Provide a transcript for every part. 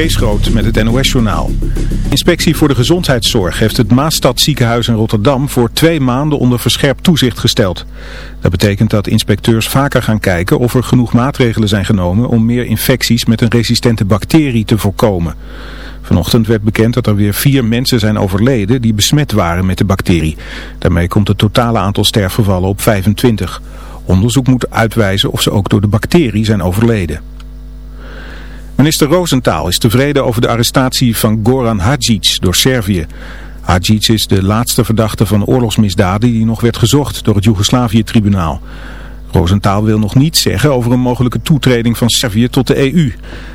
Kees Groot met het NOS-journaal. Inspectie voor de Gezondheidszorg heeft het Maastad ziekenhuis in Rotterdam voor twee maanden onder verscherpt toezicht gesteld. Dat betekent dat inspecteurs vaker gaan kijken of er genoeg maatregelen zijn genomen om meer infecties met een resistente bacterie te voorkomen. Vanochtend werd bekend dat er weer vier mensen zijn overleden die besmet waren met de bacterie. Daarmee komt het totale aantal sterfgevallen op 25. Onderzoek moet uitwijzen of ze ook door de bacterie zijn overleden. Minister Roosentaal is tevreden over de arrestatie van Goran Hadjic door Servië. Hadjic is de laatste verdachte van oorlogsmisdaden die nog werd gezocht door het Joegoslavië-tribunaal. Roosentaal wil nog niets zeggen over een mogelijke toetreding van Servië tot de EU.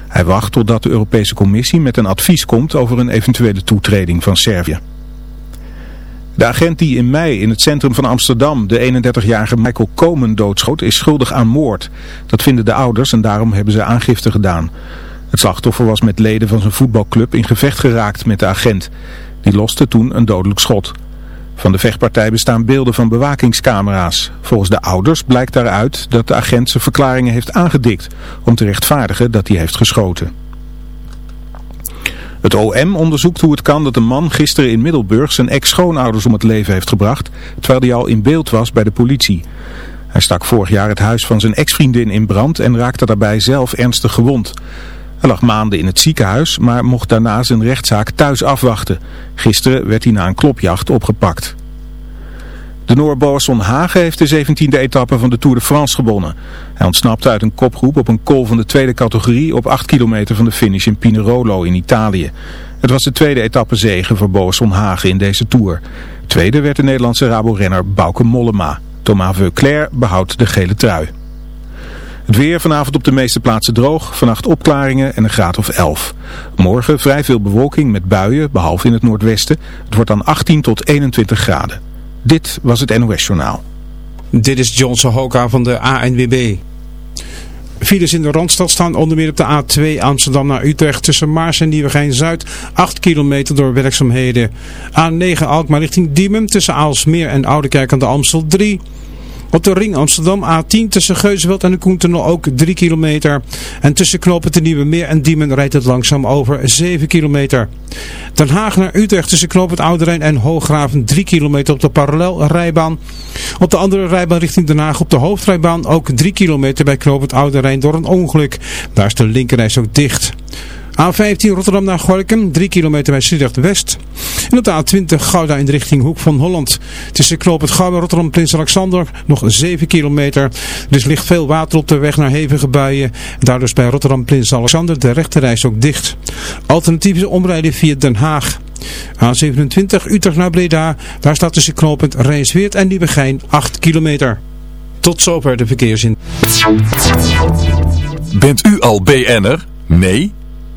Hij wacht totdat de Europese Commissie met een advies komt over een eventuele toetreding van Servië. De agent die in mei in het centrum van Amsterdam de 31-jarige Michael Komen doodschoot is schuldig aan moord. Dat vinden de ouders en daarom hebben ze aangifte gedaan. Het slachtoffer was met leden van zijn voetbalclub in gevecht geraakt met de agent. Die loste toen een dodelijk schot. Van de vechtpartij bestaan beelden van bewakingscamera's. Volgens de ouders blijkt daaruit dat de agent zijn verklaringen heeft aangedikt om te rechtvaardigen dat hij heeft geschoten. Het OM onderzoekt hoe het kan dat een man gisteren in Middelburg zijn ex-schoonouders om het leven heeft gebracht, terwijl hij al in beeld was bij de politie. Hij stak vorig jaar het huis van zijn ex-vriendin in brand en raakte daarbij zelf ernstig gewond. Hij lag maanden in het ziekenhuis, maar mocht daarna zijn rechtszaak thuis afwachten. Gisteren werd hij na een klopjacht opgepakt. De Noor Boasson Hagen heeft de 17e etappe van de Tour de France gewonnen. Hij ontsnapte uit een kopgroep op een kool van de tweede categorie op 8 kilometer van de finish in Pinerolo in Italië. Het was de tweede etappe zegen voor Boasson Hagen in deze Tour. Tweede werd de Nederlandse Rabo-renner Bauke Mollema. Thomas Veuclair behoudt de gele trui. Het weer vanavond op de meeste plaatsen droog, vannacht opklaringen en een graad of 11. Morgen vrij veel bewolking met buien, behalve in het noordwesten. Het wordt dan 18 tot 21 graden. Dit was het NOS Journaal. Dit is Johnson Hoka van de ANWB. Files in de Randstad staan onder meer op de A2 Amsterdam naar Utrecht tussen Maars en Nieuwegein-Zuid 8 kilometer door werkzaamheden. A9 Alkmaar richting Diemen tussen Aalsmeer en Oudekerk aan de Amstel 3 op de ring Amsterdam A10 tussen Geuzeveld en de Koentunnel ook 3 kilometer. En tussen Knopen de Nieuwe Meer en Diemen rijdt het langzaam over 7 kilometer. Den Haag naar Utrecht tussen Knoop Oude Rijn en Hooggraven 3 kilometer op de parallelrijbaan. Op de andere rijbaan richting Den Haag op de hoofdrijbaan ook 3 kilometer bij Knoop Oude Rijn door een ongeluk. Daar is de linkerreis ook dicht. A15 Rotterdam naar Gorkum, 3 kilometer bij Sliedrecht West. En op de A20 Gouda in de richting Hoek van Holland. Tussen Knoop het Gouda Rotterdam Prins Alexander nog 7 kilometer. Er dus ligt veel water op de weg naar hevige buien. Daardoor is bij Rotterdam Prins Alexander de rechterreis ook dicht. Alternatief is omrijden via Den Haag. A27 Utrecht naar Breda. Daar staat tussen knooppunt Rijnsweert en Nieuwegein 8 kilometer. Tot zover de verkeersin. Bent u al BN'er? Nee?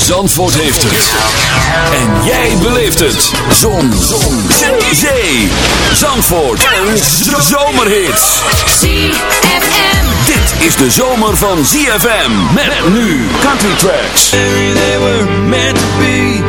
Zandvoort heeft het. En jij beleeft het. Zon. Zon. Zee. Zandvoort. En zomerhits. ZFM. Dit is de zomer van ZFM. Met nu Country Tracks. They were meant to be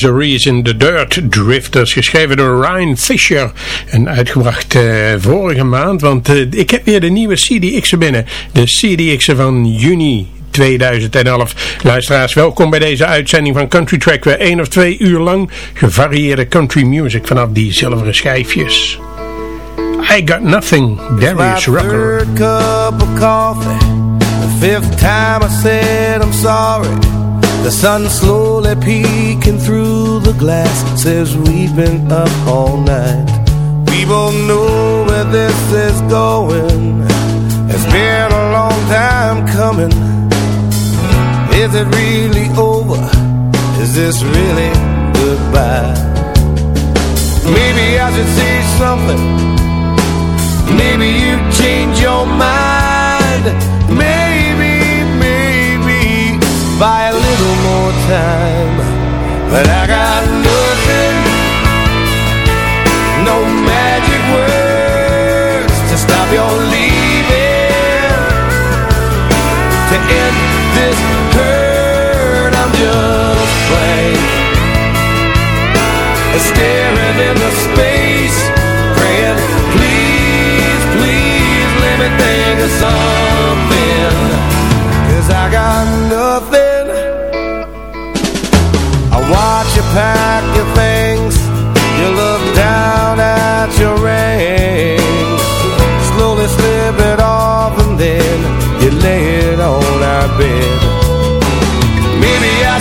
The in the Dirt Drifters, geschreven door Ryan Fisher en uitgebracht eh, vorige maand, want eh, ik heb weer de nieuwe CDX'en binnen, de CDX'en van juni 2011. Luisteraars, welkom bij deze uitzending van Country Track, weer één of twee uur lang gevarieerde country music vanaf die zilveren schijfjes. I Got Nothing, Darius Rucker. cup of coffee, the fifth time I said I'm sorry. The sun slowly peeking through the glass Says we've been up all night. We both know where this is going. It's been a long time coming. Is it really over? Is this really goodbye? Maybe I should say something. Maybe you change your mind. Maybe time But I got nothing. No magic words To stop your leaving. To end this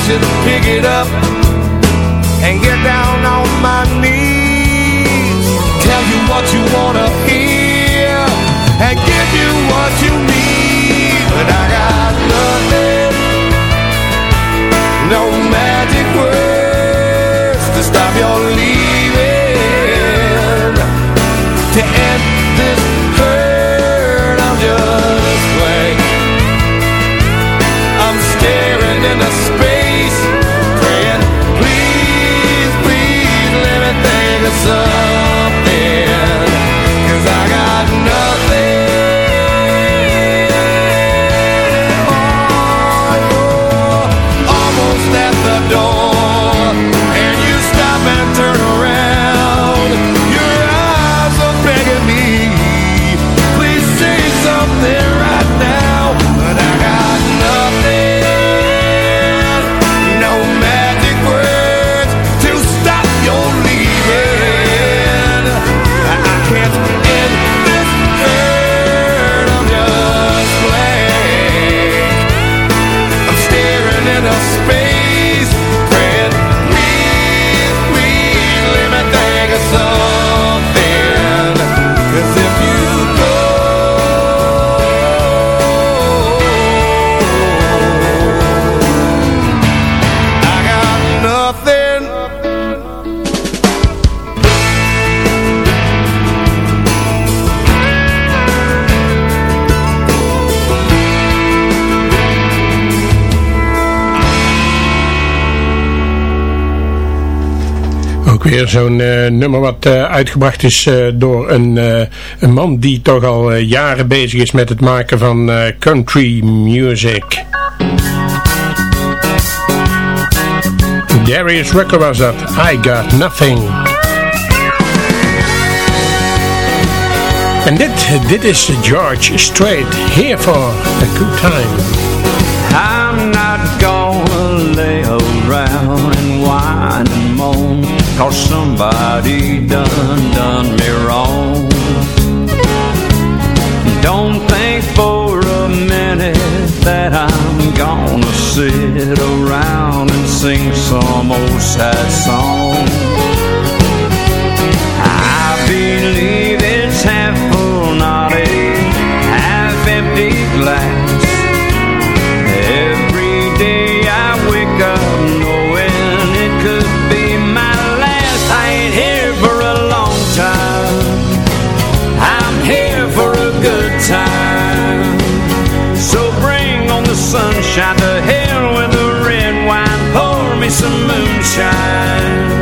should pick it up and get down on my knees. Tell you what you wanna hear and give you what you need. But I got nothing, no magic words to stop your leaving. Weer zo'n uh, nummer wat uh, uitgebracht is uh, door een, een man die toch al jaren bezig is met het maken van country music. Darius Rucker was dat. I Got Nothing. En dit, dit is George Strait. Here for a good time. Cause somebody done done me wrong. Don't think for a minute that I'm gonna sit around and sing some old sad song. I believe it's half full, not a half empty glass sunshine to hell with the red wine pour me some moonshine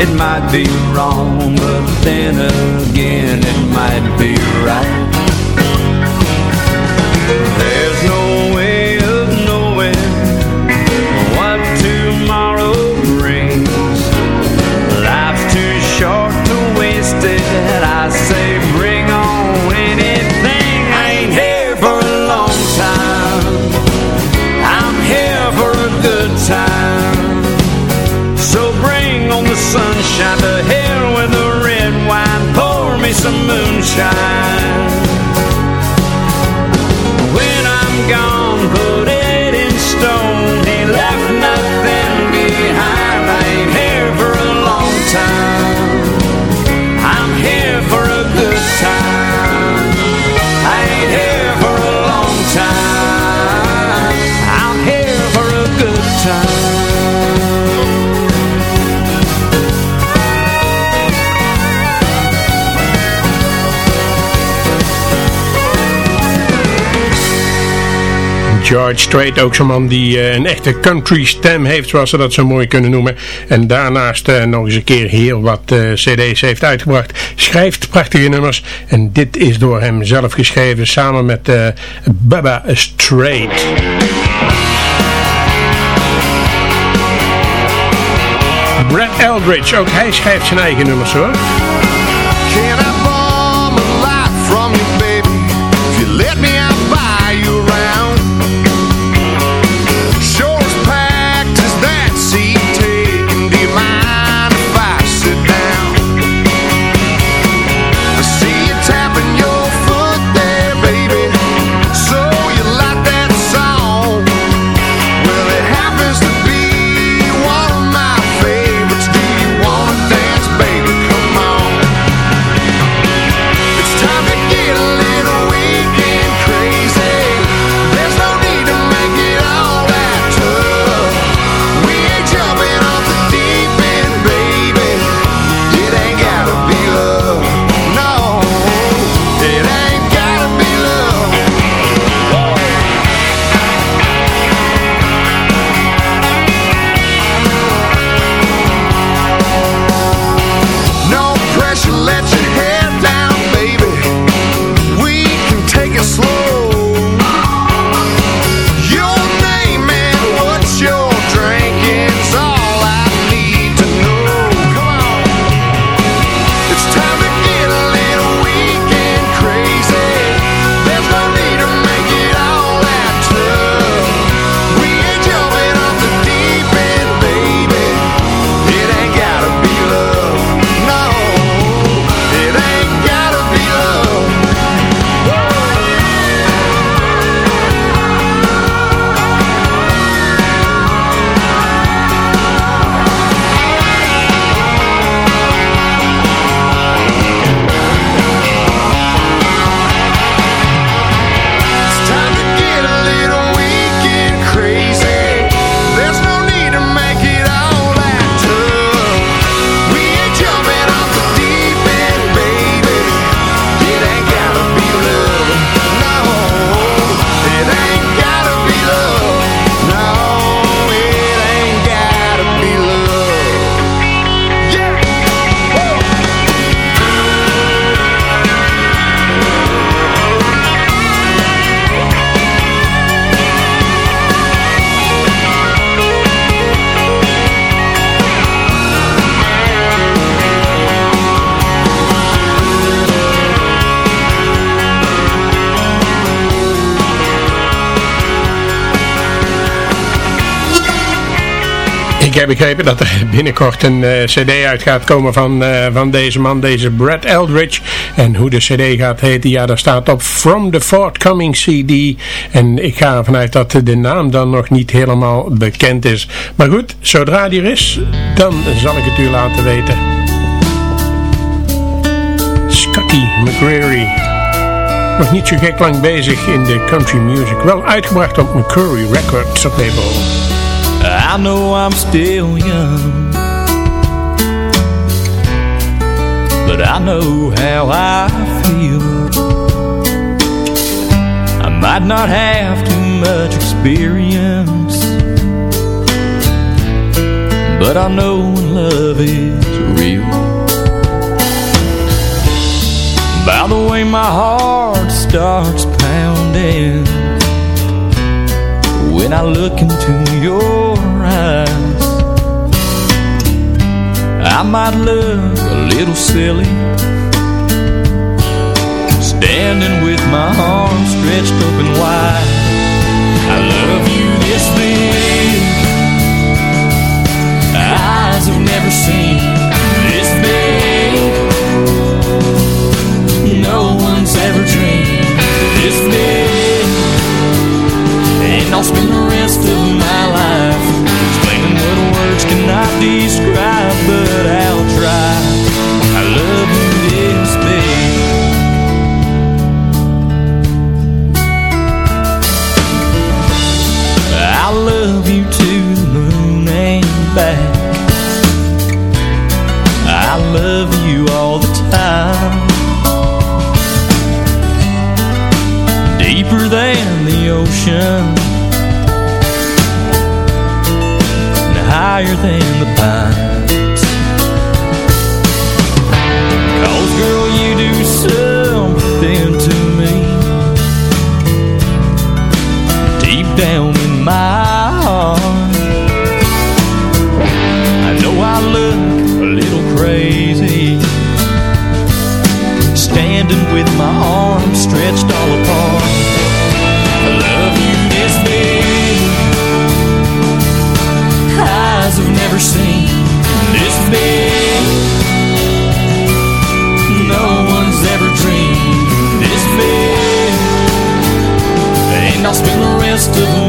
It might be wrong, but then again it might be right some George Strait, ook zo'n man die uh, een echte country stem heeft, zoals ze dat zo mooi kunnen noemen. En daarnaast uh, nog eens een keer heel wat uh, cd's heeft uitgebracht. Schrijft prachtige nummers. En dit is door hem zelf geschreven, samen met Baba Strait. Brad Eldridge, ook hij schrijft zijn eigen nummers hoor. Heb begrepen dat er binnenkort een eh, cd uit gaat komen van, eh, van deze man, deze Brad Eldridge. En hoe de cd gaat heten, ja, daar staat op From the Forthcoming CD. En ik ga ervan uit dat de naam dan nog niet helemaal bekend is. Maar goed, zodra die er is, dan zal ik het u laten weten. Scotty McCreery. Nog niet zo gek lang bezig in de country music. Wel uitgebracht op McCurry Records label. I know I'm still young But I know how I feel. I might not have too much experience But I know love is real. By the way my heart starts pounding when I look into your eyes I might look a little silly Standing with my arms stretched open wide. I love you this big. Eyes have never seen this big. No one's ever dreamed this big describe But I'll try. I love you this big I love you to the moon and back. I love you all the time. Deeper than the ocean higher than the pines Never seen this big No one's ever dreamed. This big And I'll spend the rest of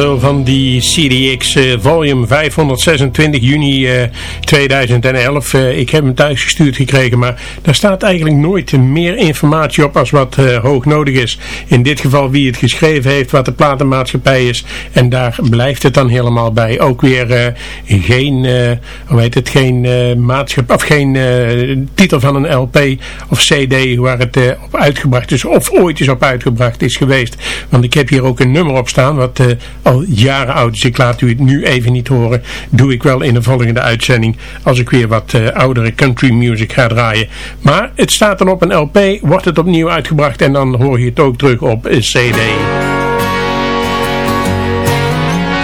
van die CDX eh, volume 526 juni eh, 2011. Eh, ik heb hem thuis gestuurd gekregen, maar daar staat eigenlijk nooit meer informatie op als wat eh, hoog nodig is. In dit geval wie het geschreven heeft, wat de platenmaatschappij is. En daar blijft het dan helemaal bij. Ook weer eh, geen, eh, hoe heet het, geen eh maatschappij, of geen eh, titel van een LP of CD waar het eh, op uitgebracht is. Of ooit is op uitgebracht is geweest. Want ik heb hier ook een nummer op staan wat eh, al jaren oud. Dus ik laat u het nu even niet horen. Doe ik wel in de volgende uitzending als ik weer wat eh, oudere country music ga draaien. Maar het staat dan op een LP, wordt het opnieuw uitgebracht en dan hoor je het ook terug op een CD.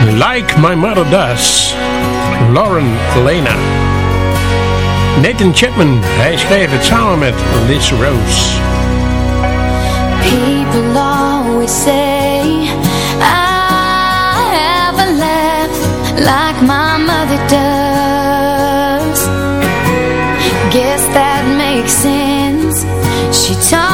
Like My Mother Does, Lauren Lena. Nathan Chapman, hij schreef het samen met Liz Rose. People always say she told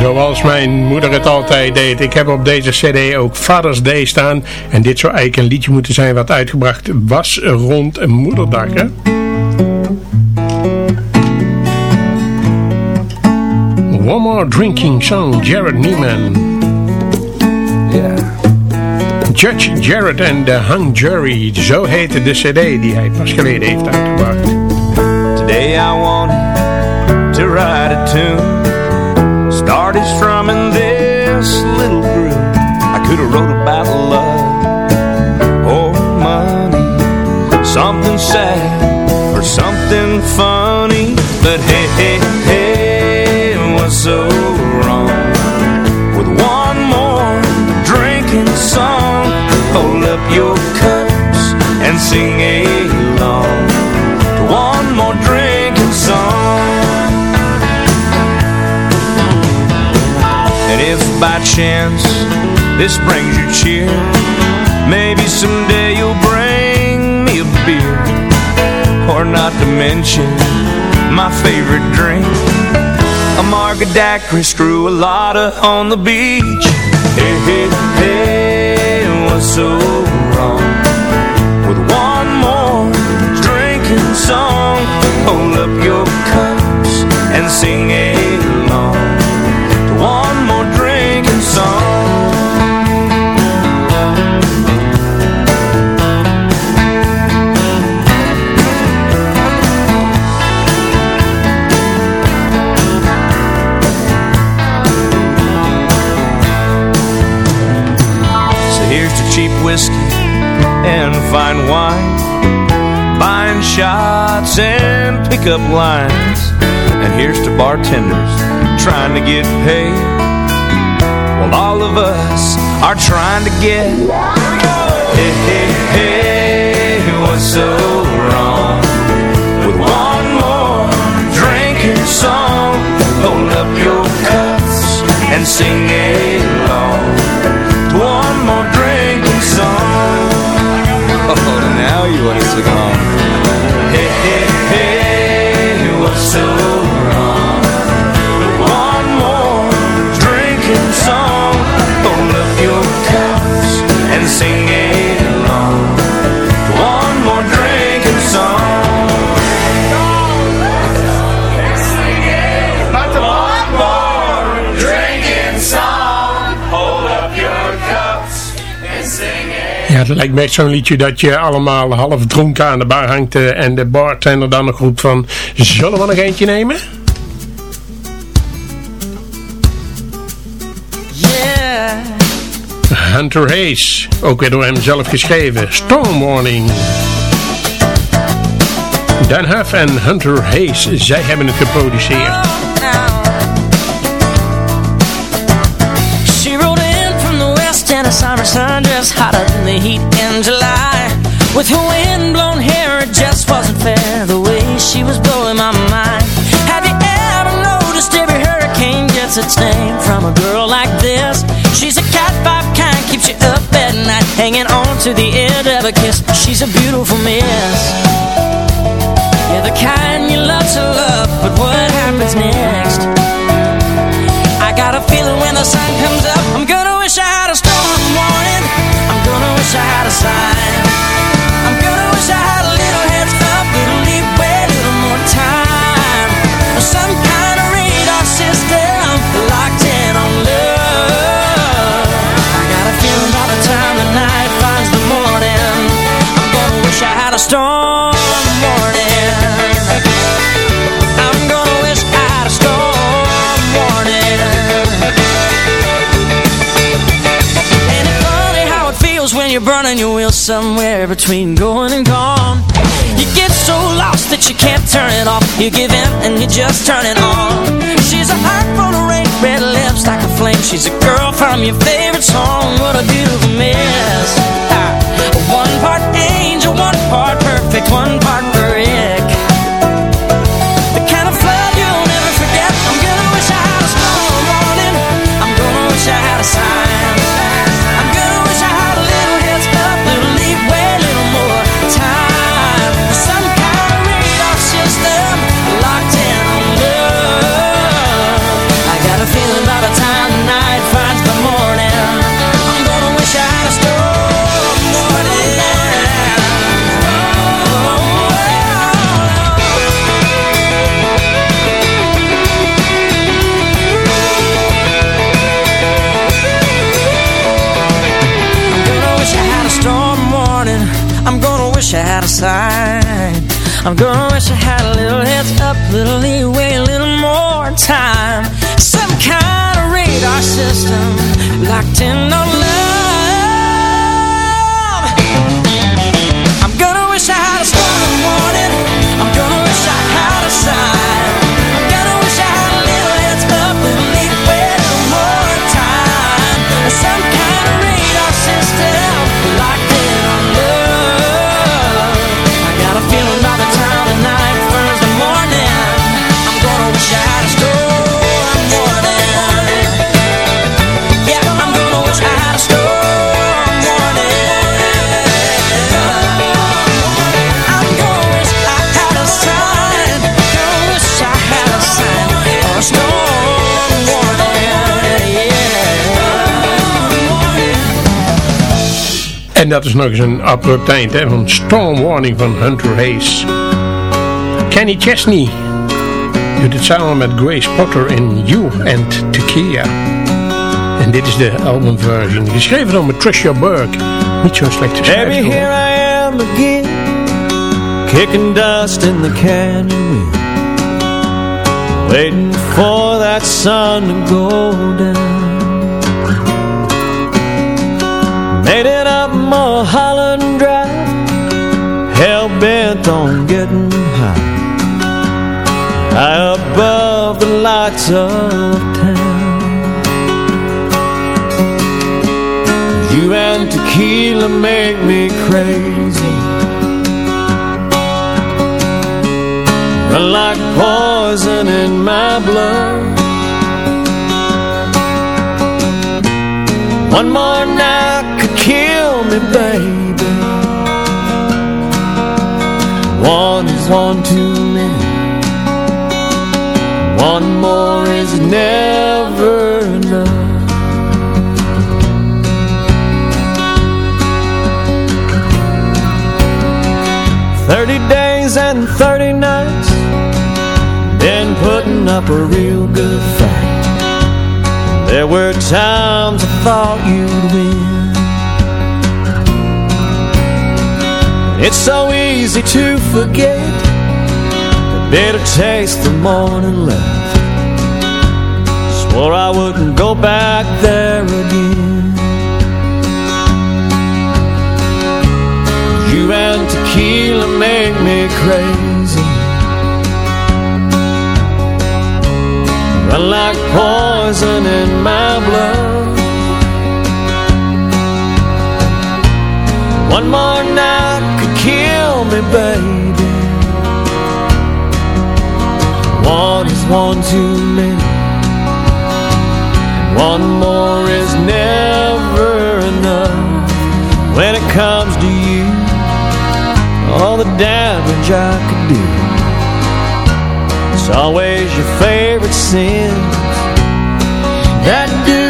Zoals mijn moeder het altijd deed. Ik heb op deze cd ook Father's Day staan. En dit zou eigenlijk een liedje moeten zijn wat uitgebracht was rond moederdag. Hè? One More Drinking Song, Jared Neiman. Yeah. Judge Jared and the Hung Jury. Zo heette de cd die hij pas geleden heeft uitgebracht. Today I want write a tune. Started strumming this little groove. I could have wrote about love or money, something sad or something funny. But hey, hey, hey, what's so wrong with one more drinking song? Hold up your cups and sing along to one. by chance. This brings you cheer. Maybe someday you'll bring me a beer. Or not to mention my favorite drink. A margadacry, screw a lotta on the beach. Hey, hey, hey, what's so wrong? With one more drinking song Hold up your cups and sing it pickup lines. And here's to bartenders trying to get paid, while all of us are trying to get. Hey, hey, hey, what's so wrong with one more drinking song? Hold up your cups and sing along to one more drinking song. Oh, now you want to sing along. So het lijkt me echt zo'n liedje dat je allemaal half dronken aan de bar hangt eh, en de bartender dan nog roept van, zullen we nog eentje nemen? Yeah. Hunter Hayes, ook weer door hem zelf geschreven, Storm Warning. Dan Huff en Hunter Hayes, zij hebben het geproduceerd. She rode in from the west in a summer sun Just hotter the heat in July. With her wind-blown hair, it just wasn't fair The way she was blowing my mind. Have you ever noticed every hurricane gets its name From a girl like this? She's a cat five kind, keeps you up at night Hanging on to the end of a kiss. She's a beautiful miss. Yeah, the kind you love to love But what happens next? I got a feeling when the sun comes up I'm gonna wish I had a gonna wish I had a sign. I'm gonna wish I had a little heads up Little leeway, little more time. Some kind of radar system Locked in on love. I got a feeling by the time the night finds the morning. I'm gonna wish I had a storm you're burning your wheels somewhere between going and gone? You get so lost that you can't turn it off. You give in and you just turn it on. She's a heart full of rain, red lips like a flame. She's a girl from your favorite song. What a beautiful miss. Sign. I'm gonna wish I had a little heads up, little leeway, a little more time. Some kind of radar system locked in on love. Dat is nog eens een abrupt eind hè, van Storm Warning van Hunter Hayes. Kenny Chesney doet het samen met Grace Potter in You and Tequila. En dit is de albumversion, geschreven door Patricia Burke. Niet zo'n slechte schrijver. Baby, here I am again Kicking dust in the canyon wind Waiting for that sun to go down Made it bent on getting high. High above the lights of town. You and tequila make me crazy. Like poison in my blood. One more night could kill me, baby is one too many. One more is never enough. Thirty days and thirty nights Been putting up a real good fight. There were times I thought you'd win. It's so easy to forget bitter taste the morning left Swore I wouldn't go back there again. You and tequila make me crazy. Run like poison in my blood. One more night could kill me, baby One is one too many One more is never enough When it comes to you all the damage I could do. It's always your favorite sins that do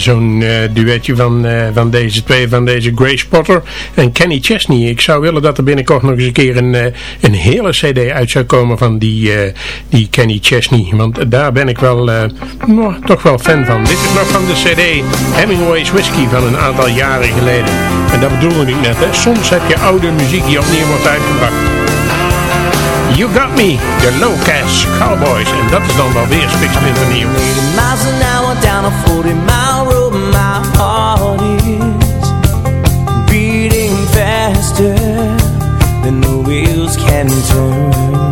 zo'n eh, duetje van, eh, van deze twee, van deze Grace Potter en Kenny Chesney. Ik zou willen dat er binnenkort nog eens een keer een, eh, een hele cd uit zou komen van die, die Kenny Chesney. Want daar ben ik wel, nou, toch wel fan van. Dit is nog van de cd Hemingway's Whiskey van een aantal jaren geleden. En dat bedoelde ik net hè, soms heb je oude muziek die opnieuw wordt uitgebracht. You Got Me, de Low Cash Cowboys. En dat is dan wel weer spiksplinternieuw. Down a 40 mile road My heart is beating faster Than the wheels can turn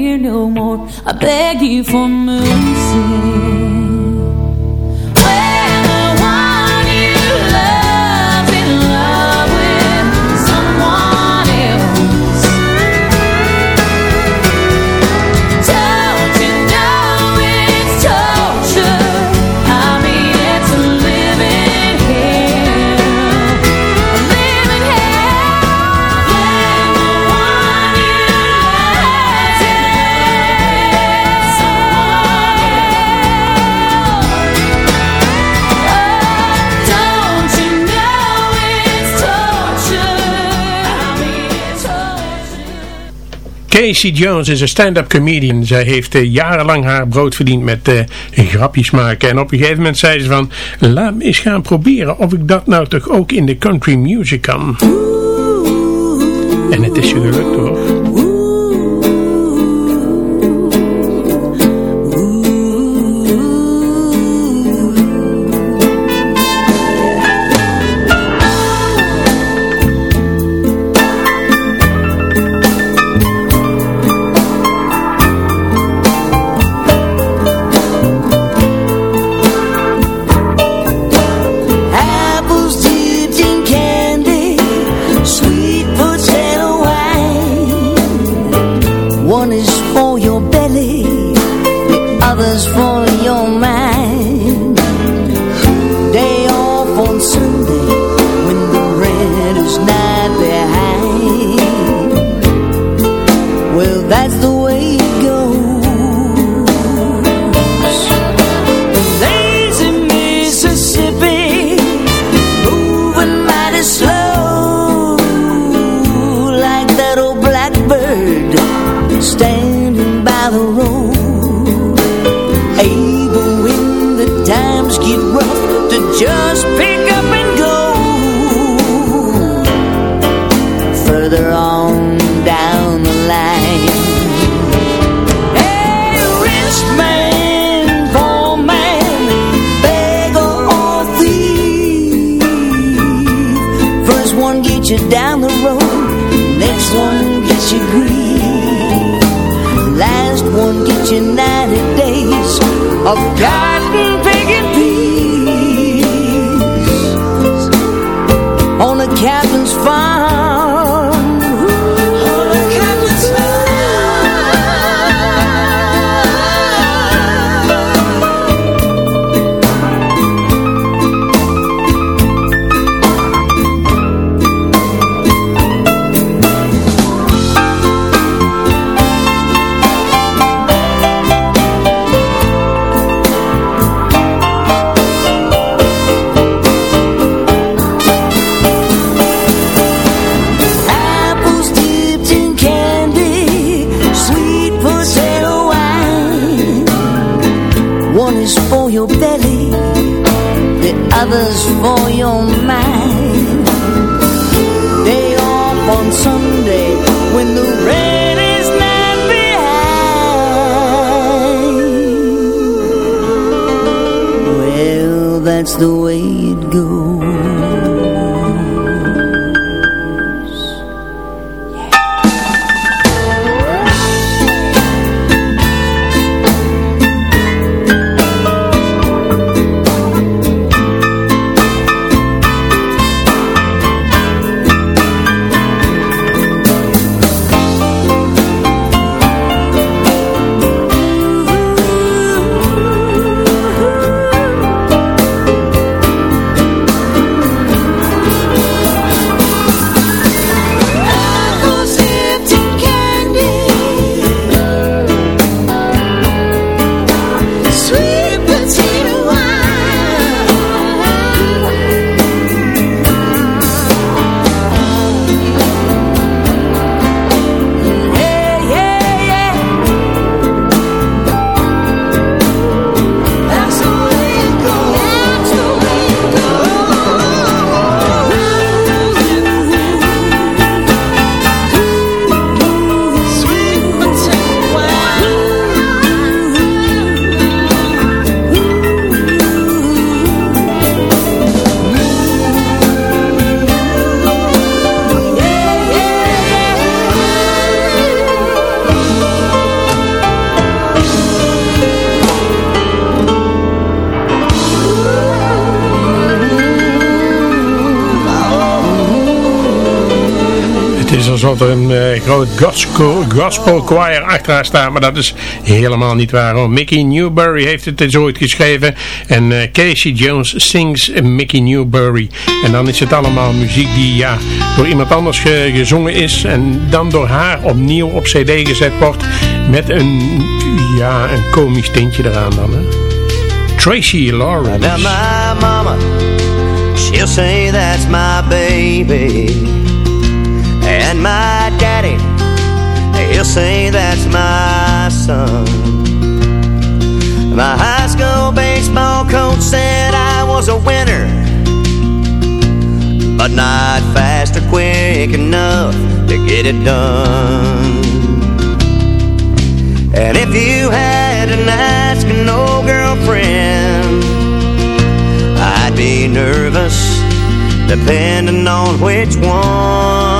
here no more. I beg you for mercy. Casey Jones is een stand-up comedian. Zij heeft eh, jarenlang haar brood verdiend met eh, grapjes maken. En op een gegeven moment zei ze van... Laat me eens gaan proberen of ik dat nou toch ook in de country music kan. En het is gelukt toch? That's the way it goes. Groot gospel, choir achter haar staat, maar dat is helemaal niet waar. Hoor. Mickey Newbury heeft het eens ooit geschreven en eh, Casey Jones sings Mickey Newbury. En dan is het allemaal muziek die ja, door iemand anders ge- gezongen is en dan door haar opnieuw op cd gezet wordt met een, ja, een komisch tintje eraan dan. Hè. Tracy Lawrence. My mama, say that's my baby. And my daddy, he'll say that's my son. My high school baseball coach said I was a winner. But not fast or quick enough to get it done. And if you had an ask an old girlfriend, I'd be nervous, depending on which one.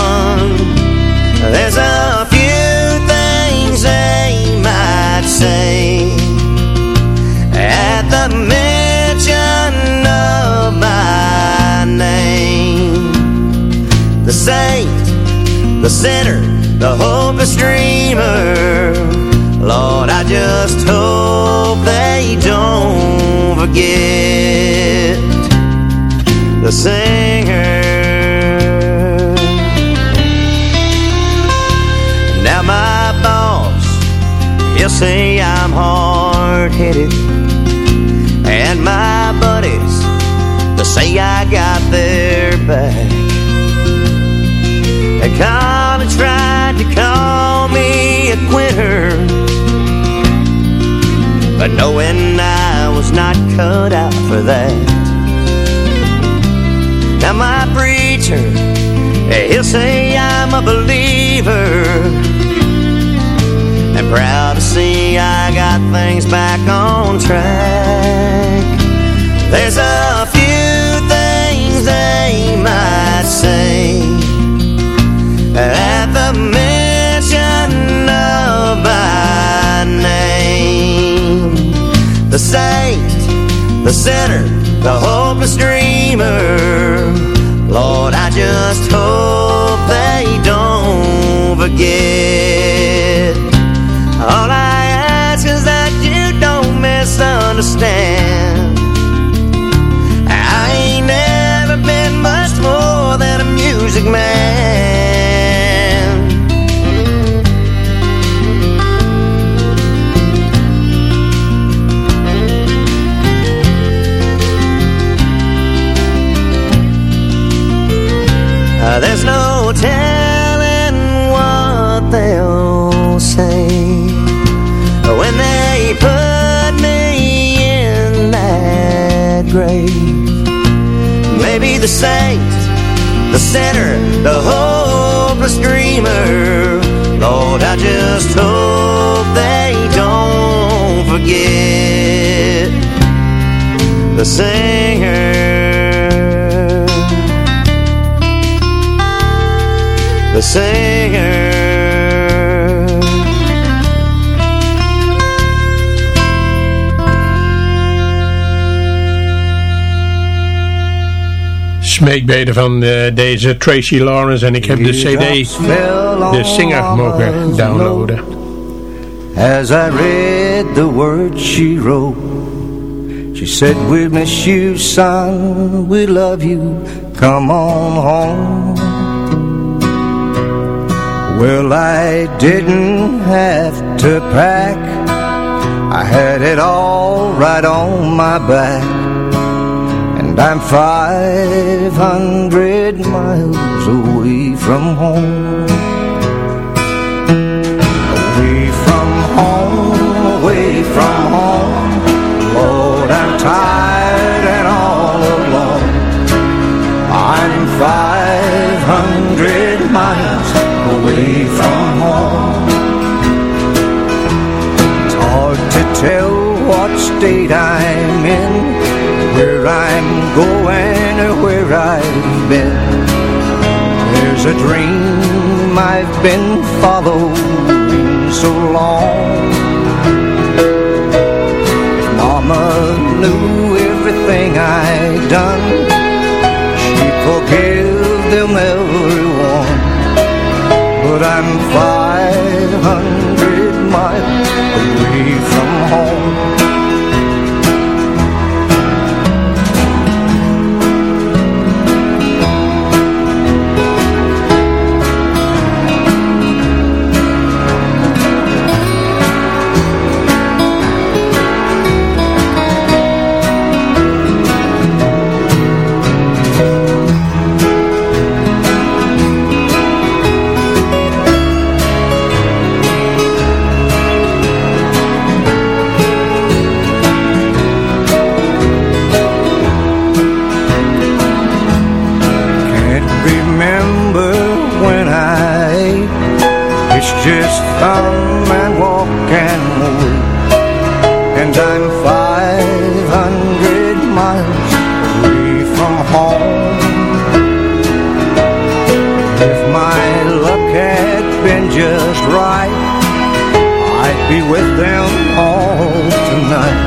There's a few things they might say at the mention of my name. The saint, the sinner, the hopeless dreamer. Lord, I just hope they don't forget the singer. He'll say I'm hard-headed, and my buddies, they'll say I got their back. They kinda tried to call me a quitter, but knowing I was not cut out for that. Now my preacher, he'll say I'm a believer, and proud to see I got things back on track. There's a few things they might say. At the mention of my name The saint, the sinner, the hopeless dreamer Lord, I just hope they don't forget. All I ask is that you don't misunderstand. I ain't never been much more than a music man. Uh, there's no telling what they'll say put me in that grave. Maybe the saint, the sinner, the hopeless dreamer. Lord, I just hope they don't forget the singer. the singer. Smeekbeden van eh, deze Tracy Lawrence. En ik heb de cd, de singer, mogen downloaden. As I read the words she wrote She said we miss you son, we love you, come on home. Well I didn't have to pack. I had it all right on my back And I'm 500 miles away from home. Away from home, away from home. Lord, I'm tired and all alone. I'm 500 miles away from home. It's hard to tell what state I'm in Where I'm going or where I've been There's a dream I've been following so long. Mama knew everything I'd done. She'd forgive them everyone. But I'm 500 miles away from home thumb and walk and away And I'm 500 miles away from home. If my luck had been just right I'd be with them all tonight.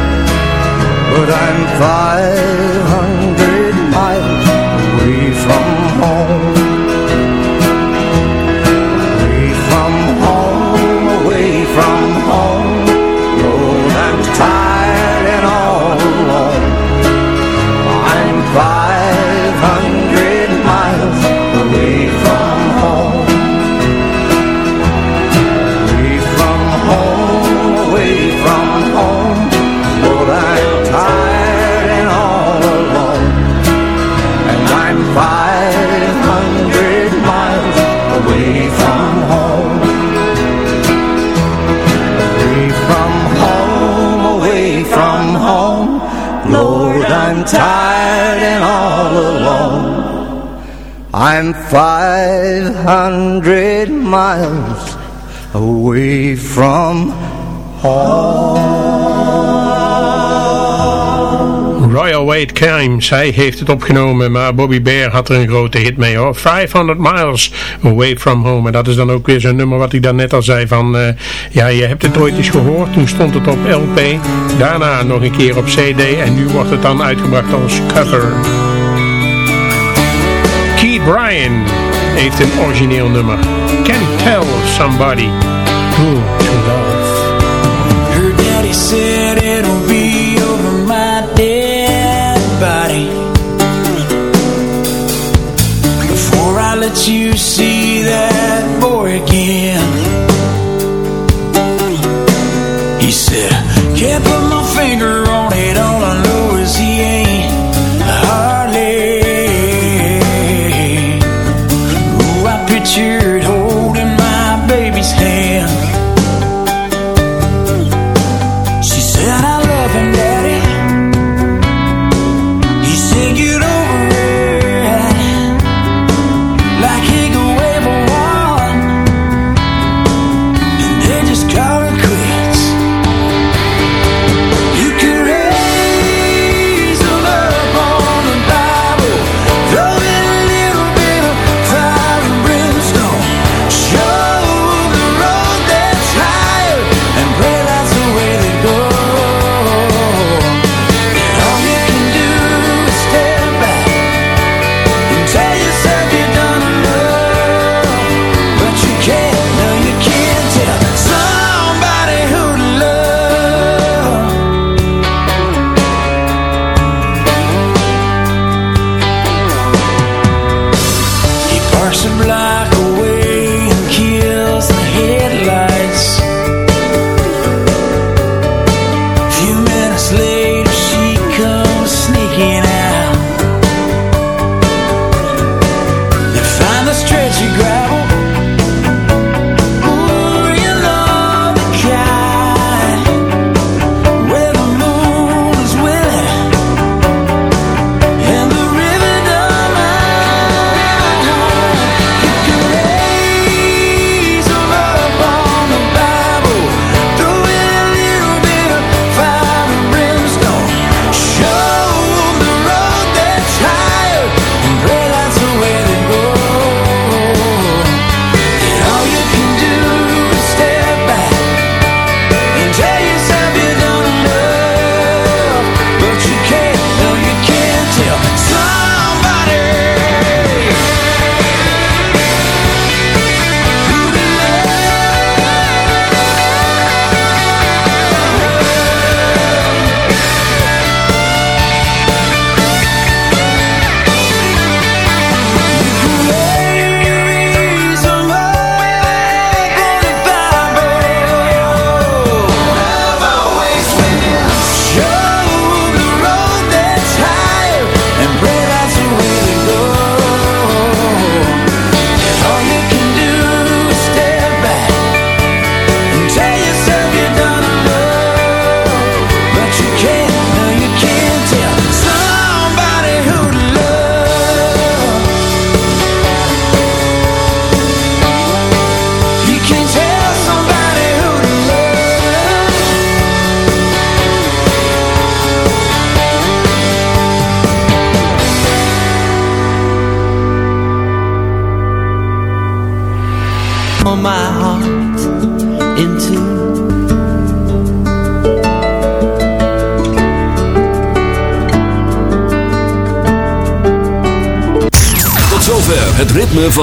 But I'm 500 I'm 500 miles away from home Royal Weight Crimes, hij heeft het opgenomen, maar Bobby Bear had er een grote hit mee hoor. 500 Miles Away From Home. En dat is dan ook weer zo'n nummer wat ik daarnet al zei van, eh, ja je hebt het ooit eens gehoord, toen stond het op LP, daarna nog een keer op CD en nu wordt het dan uitgebracht als cover. Bryan heeft een origineel nummer. Can Tell Somebody Who to Love. Her daddy said it'll be over my dead body Before I let you see that boy again He said, can't put my finger on it All